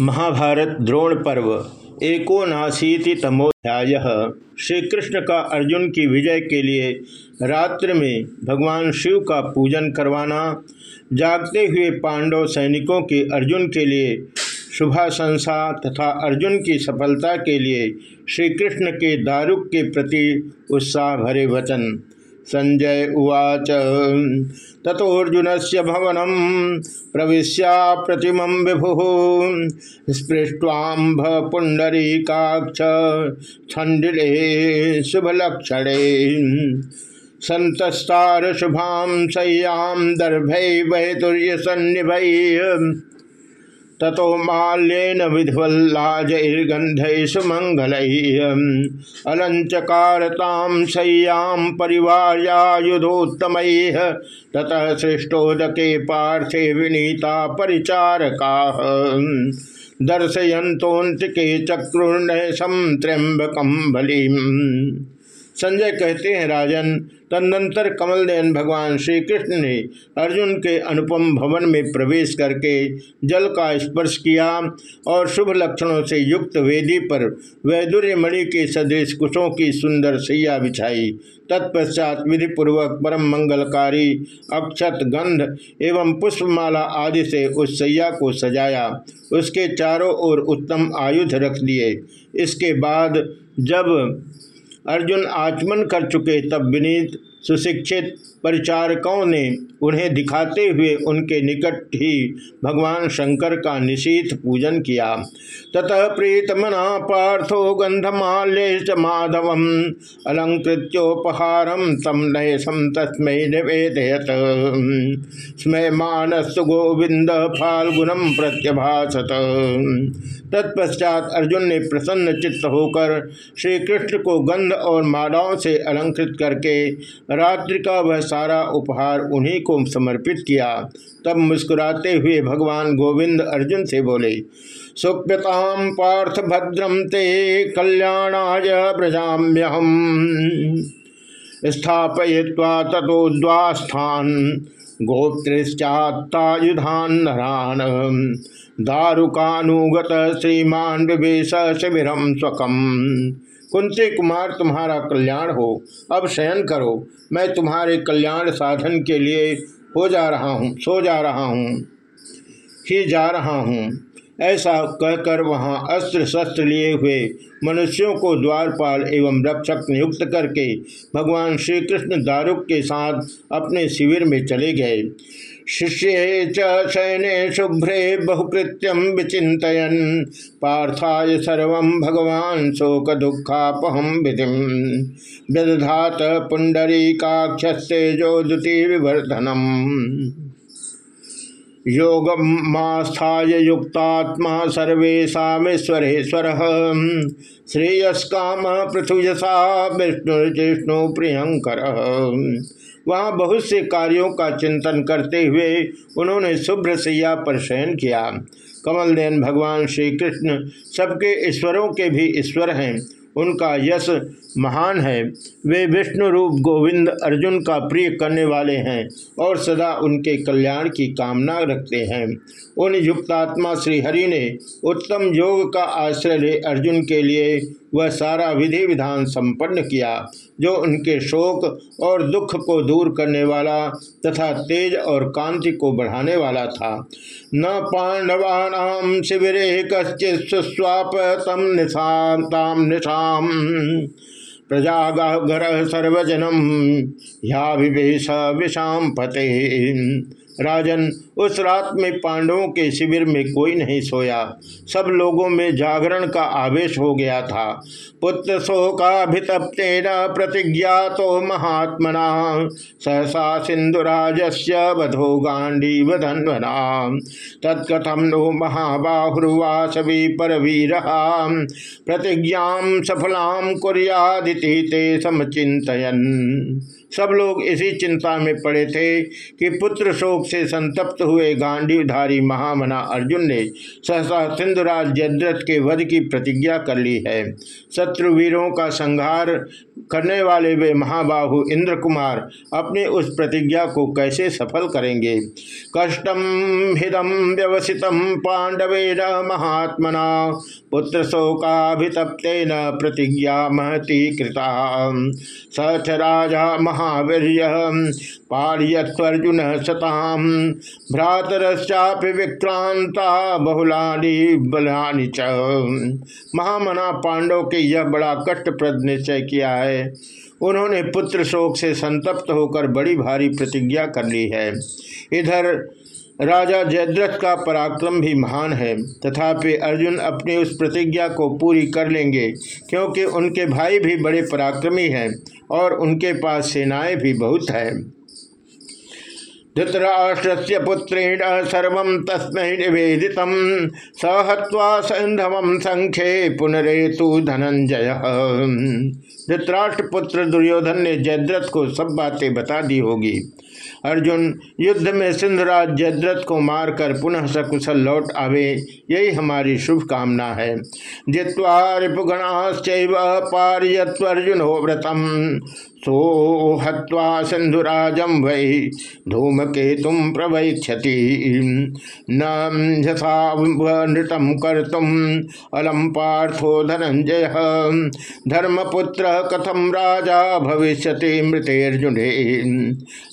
महाभारत द्रोण पर्व, एकोनाशीति तमोध्याय। श्री कृष्ण का अर्जुन की विजय के लिए रात्र में भगवान शिव का पूजन करवाना, जागते हुए पांडव सैनिकों के अर्जुन के लिए शुभाशंसा तथा अर्जुन की सफलता के लिए श्री कृष्ण के दारुक के प्रति उत्साह भरे वचन। संजय उवाच। तथोर्जुन से भवनम प्रवेश्या प्रतिम विभु। स्पृष्ट्वांभ पुंडरीकाक्ष छंडिले शुभलक्षणे। संतस्तार शुभाम सह्याम दर्भै वैतुर्य ततो माल्येन विधिवल्लाजैर्गंध सुमंगल अलंचकारताम शय्याम परिवार्यायुधोत्तम। ततः सृष्टोदके पार्थे विनीता परिचारका। दर्शयंतोन्तिके चक्रुर्ण सम त्र्यंबकम बलिम। संजय कहते हैं राजन, तदनंतर कमल नयन भगवान श्री कृष्ण ने अर्जुन के अनुपम भवन में प्रवेश करके जल का स्पर्श किया और शुभ लक्षणों से युक्त वेदी पर वैदुर्य मणि के सदृश कुशों की सुंदर सैया बिछाई। तत्पश्चात विधिपूर्वक परम मंगलकारी अक्षत गंध एवं पुष्पमाला आदि से उस सैया को सजाया। उसके चारों ओर उत्तम आयुध रख दिए। इसके बाद जब अर्जुन आचमन कर चुके तब विनीत सुशिक्षित परिचारकों ने उन्हें दिखाते हुए उनके निकट ही भगवान शंकर का निशीथ पूजन किया। ततः प्रीतमना पार्थो गंधमाल्य माधव अलंकृत्योपहारम तम नय सम तस्म निवेदयत। स्मय मानस गोविंद फाल्गुनम प्रत्यभाषत तत्पश्चात अर्जुन ने प्रसन्न चित्त होकर श्री कृष्ण को गंध और मालाओं से अलंकृत करके रात्रि का वह सारा उपहार उन्हीं को समर्पित किया। तब मुस्कुराते हुए भगवान गोविंद अर्जुन से बोले सुप्यताम पार्थ भद्रम ते कल्याणाय प्रजाम्यहम। स्थापय्वा तथोद्वास्थान गोप्तृश्चात्तायुधान नरान दारुकानुगत श्रीमान विवेश शिविरम स्वकम। कुंती कुमार, तुम्हारा कल्याण हो। अब शयन करो। मैं तुम्हारे कल्याण साधन के लिए हो जा रहा हूँ, सो जा रहा हूँ, ही जा रहा हूँ। ऐसा कहकर वहाँ अस्त्र शस्त्र लिए हुए मनुष्यों को द्वारपाल एवं रक्षक नियुक्त करके भगवान श्री कृष्ण दारुक के साथ अपने शिविर में चले गए। शिष्य चैने शुभ्रे बहुकृत्यम विचितयन पार्थाय सर्व भगवान शोक दुखापहम विधि। व्यधात पुंडरी काक्षस्तेजो द्युति विवर्धनम योगमास्थाय युक्तात्मा सर्वेशाश्वरेश्वर श्रेयस्काम पृथुयसा विष्णु जिष्णु प्रियंकर वहाँ बहुत से कार्यों का चिंतन करते हुए उन्होंने शुभ्र सैया पर शयन किया। कमल भगवान श्री कृष्ण सबके ईश्वरों के भी ईश्वर हैं। उनका यश महान है। वे विष्णु रूप गोविंद अर्जुन का प्रिय करने वाले हैं और सदा उनके कल्याण की कामना रखते हैं। उन युक्तात्मा श्रीहरि ने उत्तम योग का आश्रय ले अर्जुन के लिए वह सारा विधि विधान संपन्न किया, जो उनके शोक और दुख को दूर करने वाला तथा तेज और कांति को बढ़ाने वाला था। न पांडवानाम शिविर कश्चित सुस्वाप तम निशांताम निशाम प्रजागर सर्वजनम, या विवेश विषाम पते राजन, उस रात में पांडवों के शिविर में कोई नहीं सोया। सब लोगों में जागरण का आवेश हो गया था। पुत्र शोकाभितप्तेन प्रतिज्ञा तो महात्मना। सहसा सिंधुराजस्य वधो गांडी वधन्वना। तत्कथम नो महाबाहुर्वासवी परवीर प्रतिज्ञा सफलाम कुरियादिति ते सब लोग इसी चिंता में पड़े थे कि पुत्र शोक से संतप्त हुए गांडीवधारी महामना अर्जुन ने सहसा सिंधुराज जद्रथ के वध की प्रतिज्ञा कर ली है। शत्रु वीरों का संहार करने वाले वे महाबाहु इंद्र कुमार अपने उस प्रतिज्ञा को कैसे सफल करेंगे? कष्टम हिदम व्यवसित पांडवे न महात्मना, पुत्र शोकाभितप्तेन प्रतिज्ञा महती कृता। सच राजा महावीर पार्यस्वर्जुन सताम भ्रातरश्चापि विक्रांता बहुलानी बलानी च। महामना पांडव के यह बड़ा कष्टप्रद निश्चय किया है। उन्होंने पुत्र शोक से संतप्त होकर बड़ी भारी प्रतिज्ञा कर ली है। इधर राजा जयद्रथ का पराक्रम भी महान है। तथापि अर्जुन अपनी उस प्रतिज्ञा को पूरी कर लेंगे, क्योंकि उनके भाई भी बड़े पराक्रमी हैं और उनके पास सेनाएँ भी बहुत है। धृतराष्ट्र पुत्रेण सर्व तस्म निवेदित। सहत्वा सैंधव संख्ये पुनरेतु धनंजय। धृतराष्ट्र पुत्र दुर्योधन ने जयद्रथ को सब बातें बता दी होगी। अर्जुन, युद्ध में सिंधराज जयद्रथ को मारकर पुनः सकुशल लौट आवे, यही हमारी शुभकामना है। जित्वा रिपुगणाश्च पारियत्वर्जुन हो व्रतम। सो हवा सिंधुराजम वै धूमकेतुम प्रवैक्षति नृतम कर तुम अलम पार्थो धनंजय धर्मपुत्र कथम राजा भविष्य मृते अर्जुन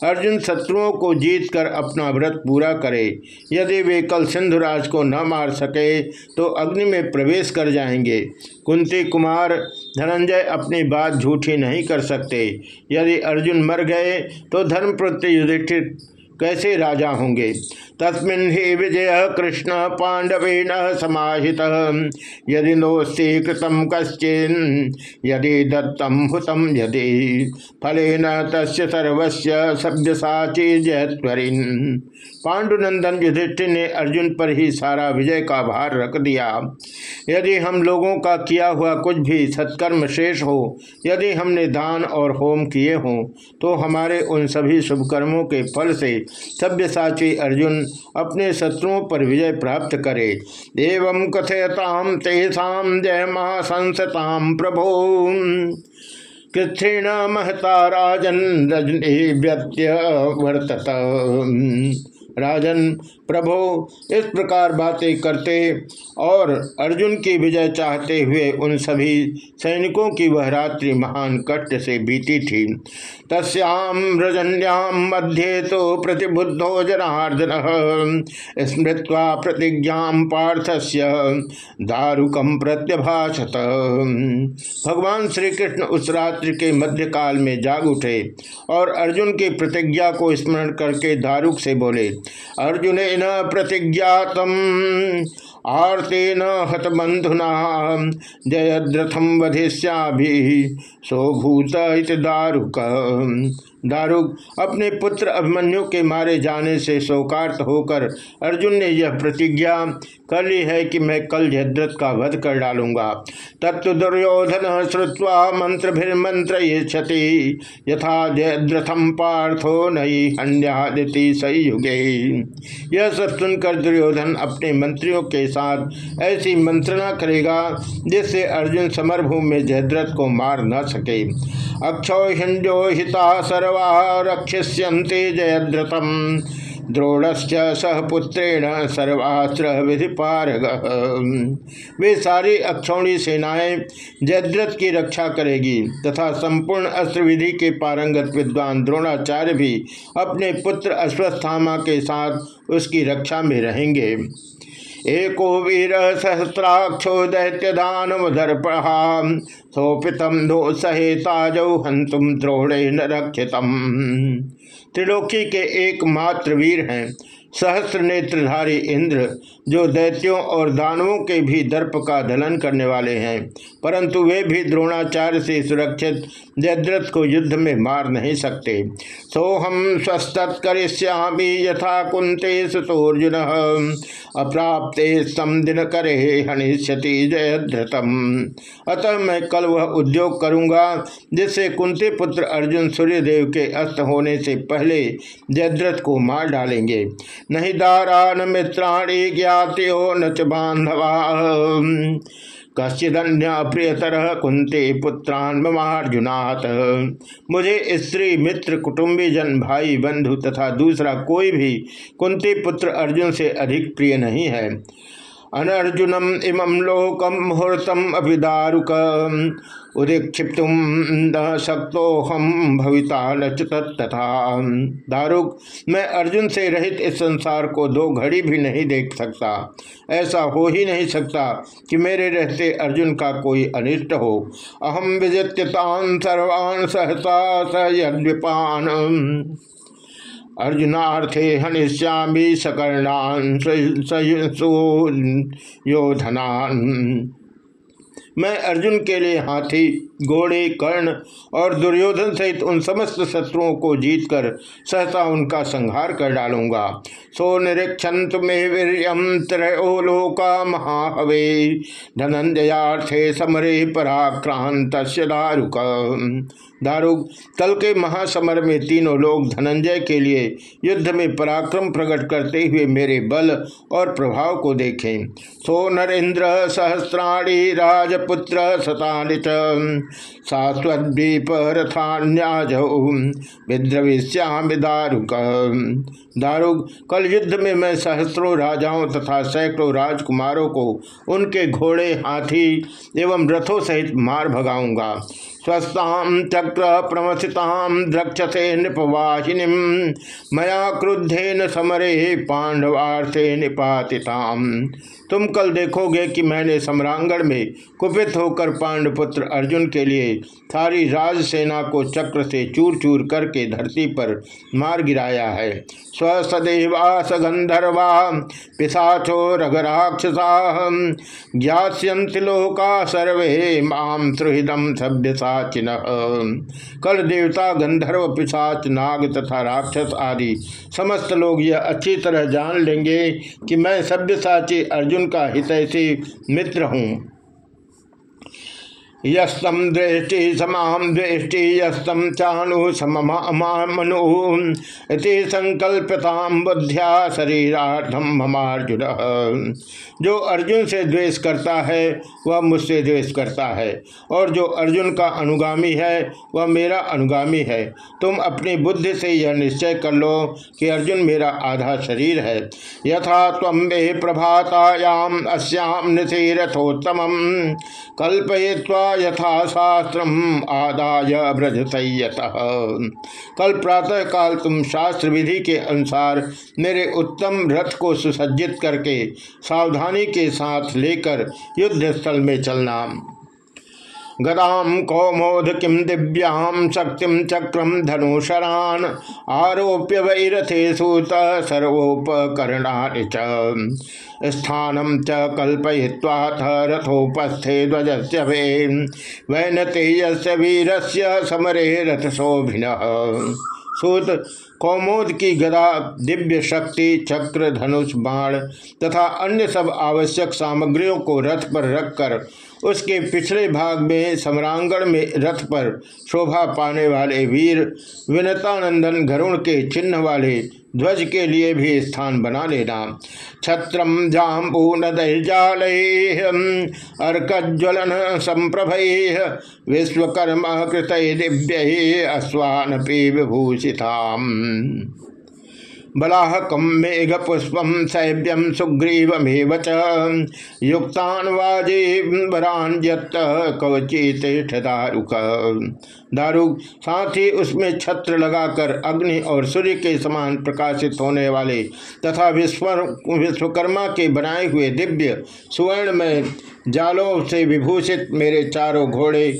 अर्जुन शत्रुओं को जीतकर अपना व्रत पूरा करे। यदि वे कल सिंधुराज को न मार सके तो अग्नि में प्रवेश कर जाएँगे। कुंती कुमार धनंजय अपनी बात झूठी नहीं कर सकते। यदि अर्जुन मर गए तो धर्म प्रति युधिष्ठिर कैसे राजा होंगे? तस्मिन् ही विजय कृष्ण पांडवेन समाहित। यदि नोस्ती कृतम कश्चिन, यदि दत्तम हुतम यदि, फलेन तस्य सर्वस्य सभ्यसाची जयत्वरिन पांडुनंदन युधिष्ठिर ने अर्जुन पर ही सारा विजय का भार रख दिया। यदि हम लोगों का किया हुआ कुछ भी सत्कर्म शेष हो, यदि हमने दान और होम किए हों तो हमारे उन सभी शुभकर्मों के फल से सभ्यसाची अर्जुन अपने शत्रुओं पर विजय प्राप्त करे। एवं कथयताम तेषाम जय महासंसताम प्रभो। कृष्ण महता राजन रजनी व्यत्य वर्तत राजन प्रभो, इस प्रकार बातें करते और अर्जुन की विजय चाहते हुए उन सभी सैनिकों की वह रात्रि महान कष्ट से बीती थी। तस्याम रजन्याम मध्य तो प्रतिबुद्धो जनार्दन, स्मृत्वा प्रतिज्ञा पार्थस्य दारुकम प्रत्यभाषत। भगवान श्री कृष्ण उस रात्रि के मध्यकाल में जाग उठे और अर्जुन की प्रतिज्ञा को स्मरण करके दारुक से बोले, अर्जुन प्रतिज्ञात आर्तेन हतबंधुना जयद्रथम वधिष्या सोभूत दारुक। दारुक अपने पुत्र अभिमन्यु के मारे जाने से शोकार्त होकर अर्जुन ने यह प्रतिज्ञा कर ली है कि मैं कल जयद्रथ का वध कर डालूँगा। तत्व दुर्योधन श्रुवा मंत्र भी मंत्र ये क्षति, यथा जयद्रथम पार्थो नई हंड्यादिति संयुगे। यह सब सुनकर दुर्योधन अपने मंत्रियों के साथ ऐसी मंत्रणा करेगा, जिससे अर्जुन समरभूमि में जयद्रथ को मार न सके। अक्षो हिता सर्वा रक्षिष्यंते जयद्रथम। द्रोणश्च सहपुत्रेण सर्वास्त्र विधि पारग वे सारी अक्षौणी सेनाएँ जयद्रथ की रक्षा करेगी तथा संपूर्ण अस्त्र विधि के पारंगत विद्वान द्रोणाचार्य भी अपने पुत्र अश्वस्थामा के साथ उसकी रक्षा में रहेंगे। एको वीर सहस्राक्षो दैत्य दानवधर्पहा सोपितम दो सहेताजौ हंतुम द्रोणे न रक्षितम त्रिलोकी के एकमात्र वीर हैं। सहस्त्र नेत्रधारी इंद्र जो दैत्यों और दानवों के भी दर्प का दलन करने वाले हैं, परंतु वे भी द्रोणाचार्य से सुरक्षित जयद्रथ को युद्ध में मार नहीं सकते। सोहम स्वस्तत्करिष्यामी यथा कुंते सुतोर्जुन अप्राप्ते सम दिन करे हनिष्यति जयद्रथम। अतः मैं कल वह उद्योग करूँगा, जिससे कुंती पुत्र अर्जुन सूर्यदेव के अस्त होने से पहले जयद्रथ को मार डालेंगे। नहीं दारा न मित्राणी ज्ञात्यो न च बांधवा। कश्चिदन्य प्रियतर कुंते पुत्रान ममार्जुनाथ। मुझे स्त्री, मित्र, कुटुंबी, जन, भाई, बंधु तथा दूसरा कोई भी कुंती पुत्र अर्जुन से अधिक प्रिय नहीं है। अनर्जुनम इमं लोकम मुहूर्तम अभिदारुक। उदीक्षिप्तुम न शक्तो हम भविता नच तथा दारुक, मैं अर्जुन से रहित इस संसार को दो घड़ी भी नहीं देख सकता। ऐसा हो ही नहीं सकता कि मेरे रहते अर्जुन का कोई अनिष्ट हो। अहम विजित्यतान सर्वान सहसा सयद्विपान अर्जुनार्थे हनिष्यामी सकर्णान योधनान। मैं अर्जुन के लिए हाथी, घोड़े, कर्ण और दुर्योधन सहित उन समस्त शत्रुओं को जीतकर सहसा उनका संहार कर डालूँगा। सो निरीक्षंत में वीरियम त्रयो लोका महाहवे, धनंजयार्थे समरे पराक्रांत दारुक दारुक कल के महासमर में तीनों लोग धनंजय के लिए युद्ध में पराक्रम प्रकट करते हुए मेरे बल और प्रभाव को देखें। सो नरेन्द्र सहस्राणी राजपुत्र शतानि शाश्वद्वीप रथान्याजौ दारुक। दारुक कल युद्ध में मैं सहस्रों राजाओं तथा सैकड़ों राजकुमारों को उनके घोड़े, हाथी एवं रथों सहित मार भगाऊँगा। स्वस्थाम चक्र प्रमसिताम द्रक्षसे नृपवाहिनी मया क्रुद्धेन समरे पांडवार्थे निपातिताम। तुम कल देखोगे कि मैंने सम्रांगण में कुपित होकर पांडपुत्र अर्जुन के लिए सारी राजसेना को चक्र से चूर चूर करके धरती पर मार गिराया है। स्वसदेवास गंधर्वा, पिशाचो रघराक्षसा लोका सर्वे माम सुहृदम सभ्य साचिन कल देवता गंधर्व, पिशाच, नाग तथा राक्षस आदि समस्त लोग यह अच्छी तरह जान लेंगे कि मैं सभ्य साची अर्जुन का हितैषी मित्र हूँ। यस्तम दृष्टि समाम दृष्टि यस्तम चाणु समनु इति संकल्पताम बुद्ध्या शरीरार्थम ममार्जुन। जो अर्जुन से द्वेष करता है, वह मुझसे द्वेष करता है। और जो अर्जुन का अनुगामी है, वह मेरा अनुगामी है। तुम अपनी बुद्धि से यह निश्चय कर लो कि अर्जुन मेरा आधा शरीर है। यथा तम वे प्रभातायाम अश्याम निशीरथोत्तम कल्पय्वा यथा शास्त्र आदाय ब्रज कल प्रातः काल तुम शास्त्र विधि के अनुसार मेरे उत्तम रथ को सुसज्जित करके सावधानी के साथ लेकर युद्ध स्थल में चलना। गदाम कौमोद किम दिव्याम शक्ति चक्रम धनुषरान। आरोप्य वैरथे सूत सर्वोपकरणानि स्थानम च कल्पय्वाथ रथोपस्थे ध्वज वैनतेय वीर से समरे रथ शोभिन सूत, कौमोद की गदा, दिव्य शक्ति चक्र धनुष बाण तथा अन्य सब आवश्यक सामग्रियों को रथ पर रखकर उसके पिछले भाग में सम्रांगण में रथ पर शोभा पाने वाले वीर विनतानंदन गरुण के चिन्ह वाले ध्वज के लिए भी स्थान बना लेना। छत्रम जाम्बू नदैजाल अर्कज्वलन संप्रभ विश्वकर्मा कृत दिव्य अश्वान पी विभूषिता बलाहकम मेघ पुष्पम सैभ्यम सुग्रीवमेव च। युक्तान वाजीवरान कवचित दारुक दारुक साथ ही उसमें छत्र लगाकर अग्नि और सूर्य के समान प्रकाशित होने वाले तथा विश्व विश्वकर्मा के बनाए हुए दिव्य सुवर्ण में जालों से विभूषित मेरे चारों घोड़े,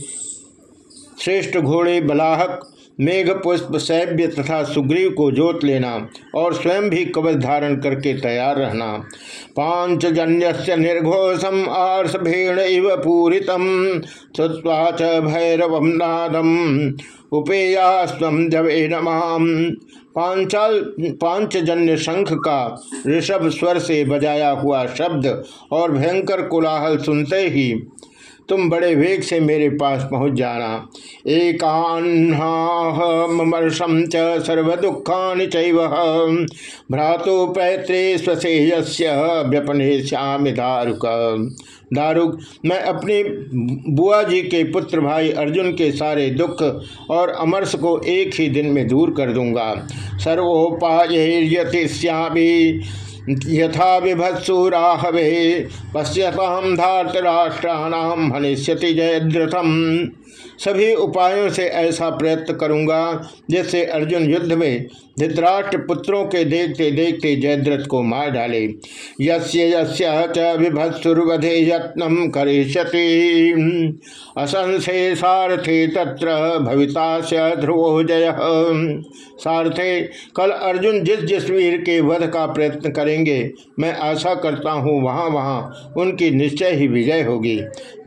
श्रेष्ठ घोड़े बलाहक मेघ पुष्प सैभ्य तथा सुग्रीव को जोत लेना और स्वयं भी कवच धारण करके तैयार रहना। पांचजन्य निर्घोषम आर्ष भेड़ इव पूरित श्रुवा च भैरव नादम उपेयास्व जवे नमाम पांचाल, पांचजन्य शंख का ऋषभ स्वर से बजाया हुआ शब्द और भयंकर कोलाहल सुनते ही तुम बड़े वेग से मेरे पास पहुँच जाना। एकान्हामर्षम च सर्वदुखा चैव। भ्रातु पैत्रे स्वसेयस्य व्यपने श्याम दारुक। दारुक, मैं अपने बुआ जी के पुत्र भाई अर्जुन के सारे दुख और अमरस को एक ही दिन में दूर कर दूँगा। सर्वोपाय यथा विभत्सुराहवे पश्यताम धातराष्ट्राणाम भनिष्यति जयद्रथम। सभी उपायों से ऐसा प्रयत्न करूँगा, जिससे अर्जुन युद्ध में धृतराष्ट्र पुत्रों के देखते देखते जयद्रथ को मार डाले। यस्य यस्य च विभत्सुर्वधे यत्न करिष्यति। असंशे सारथे तत्र भविता से ध्रुवो जय। सारथे, कल अर्जुन जिस जिस वीर के वध का प्रयत्न करेंगे। मैं आशा करता हूँ वहाँ वहाँ उनकी निश्चय ही विजय होगी।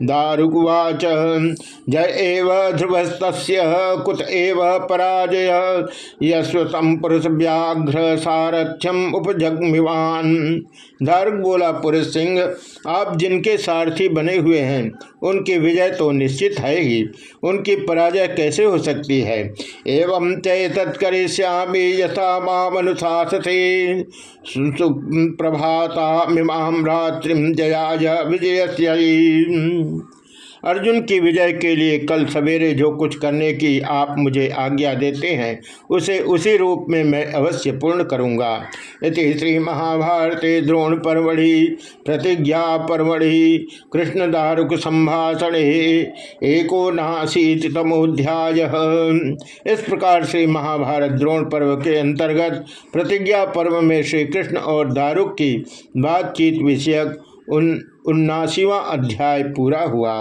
दारुगुवाच, जय एव ध्रुवस्त कुत एव पराजय, यश्वतम पुरुष व्याघ्र सारथ्यम उपजगमिवान। धारुक बोला, पुरुष सिंह, आप जिनके सारथी बने हुए हैं, उनकी विजय तो निश्चित है ही। उनकी पराजय कैसे हो सकती है? एवं चय तत्करिष्यामी यथा मामनुशासते। प्रभाता मिमाम रात्रिम जयाय विजय अर्जुन की विजय के लिए कल सवेरे जो कुछ करने की आप मुझे आज्ञा देते हैं, उसे उसी रूप में मैं अवश्य पूर्ण करूँगा। इति श्री महाभारते द्रोण परवढ़ि प्रतिज्ञा परवढ़ि कृष्ण दारुक संभाषण एको नाशीतमोध्याय इस प्रकार से महाभारत द्रोण पर्व के अंतर्गत प्रतिज्ञा पर्व में श्री कृष्ण और दारुक की बातचीत विषयक उन उन्नासीवा अध्याय पूरा हुआ।